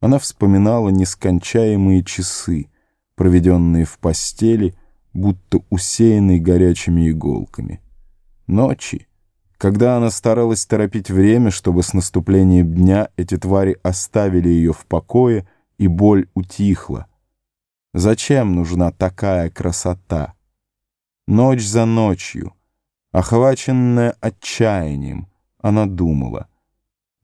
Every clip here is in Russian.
Она вспоминала нескончаемые часы, проведенные в постели, будто усеянной горячими иголками. Ночи, когда она старалась торопить время, чтобы с наступлением дня эти твари оставили ее в покое, и боль утихла. Зачем нужна такая красота? Ночь за ночью, охваченная отчаянием, она думала.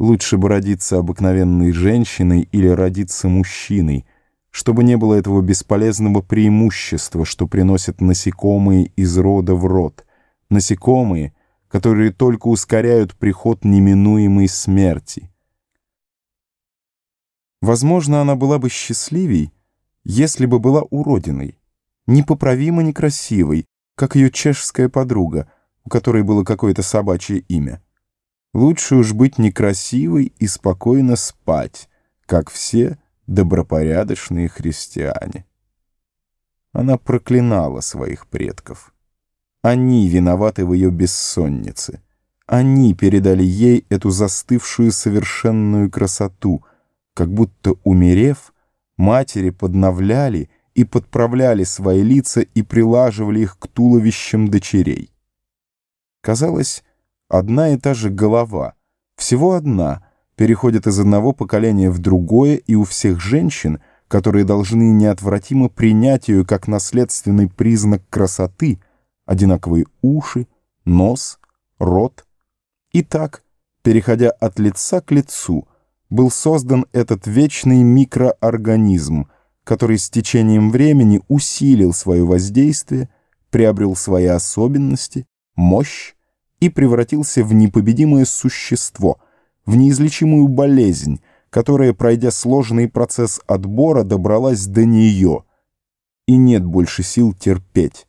Лучше бы родиться обыкновенной женщиной или родиться мужчиной, чтобы не было этого бесполезного преимущества, что приносят насекомые из рода в род. Насекомые, которые только ускоряют приход неминуемой смерти. Возможно, она была бы счастливей, если бы была уродиной, непоправимо некрасивой, как ее чешская подруга, у которой было какое-то собачье имя. Лучше уж быть некрасивой и спокойно спать, как все добропорядочные христиане. Она проклинала своих предков. Они виноваты в ее бессоннице. Они передали ей эту застывшую совершенную красоту, как будто, умерев, матери подновляли и подправляли свои лица и прилаживали их к туловищам дочерей. Казалось, одна и та же голова, всего одна, переходит из одного поколения в другое, и у всех женщин, которые должны неотвратимо принять ее как наследственный признак красоты, одинаковые уши, нос, рот. И так, переходя от лица к лицу, был создан этот вечный микроорганизм, который с течением времени усилил свое воздействие, приобрел свои особенности, мощь и превратился в непобедимое существо, в неизлечимую болезнь, которая, пройдя сложный процесс отбора, добралась до нее, и нет больше сил терпеть.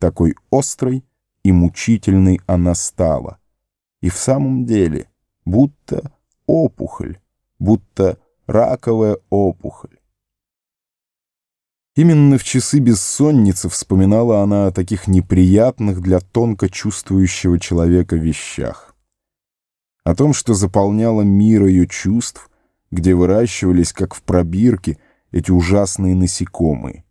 Такой острой и мучительной она стала. И в самом деле, будто опухоль, будто раковая опухоль. Именно в часы бессонницы вспоминала она о таких неприятных для тонко чувствующего человека вещах. О том, что заполняло мир ее чувств, где выращивались, как в пробирке, эти ужасные насекомые.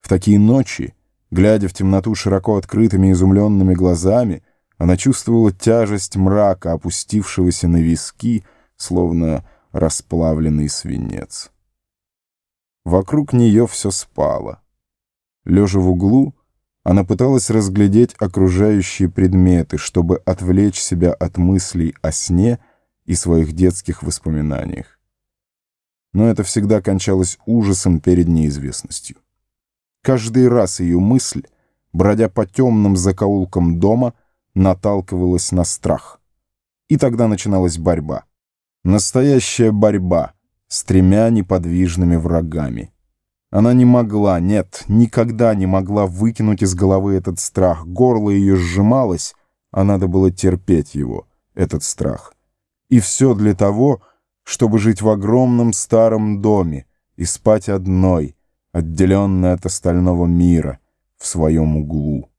В такие ночи Глядя в темноту широко открытыми изумленными глазами, она чувствовала тяжесть мрака, опустившегося на виски, словно расплавленный свинец. Вокруг нее все спало. Лежа в углу, она пыталась разглядеть окружающие предметы, чтобы отвлечь себя от мыслей о сне и своих детских воспоминаниях. Но это всегда кончалось ужасом перед неизвестностью. Каждый раз ее мысль, бродя по темным закоулкам дома, наталкивалась на страх. И тогда начиналась борьба. Настоящая борьба с тремя неподвижными врагами. Она не могла, нет, никогда не могла выкинуть из головы этот страх. Горло ее сжималось, а надо было терпеть его, этот страх. И все для того, чтобы жить в огромном старом доме и спать одной — отделенная от остального мира в своем углу.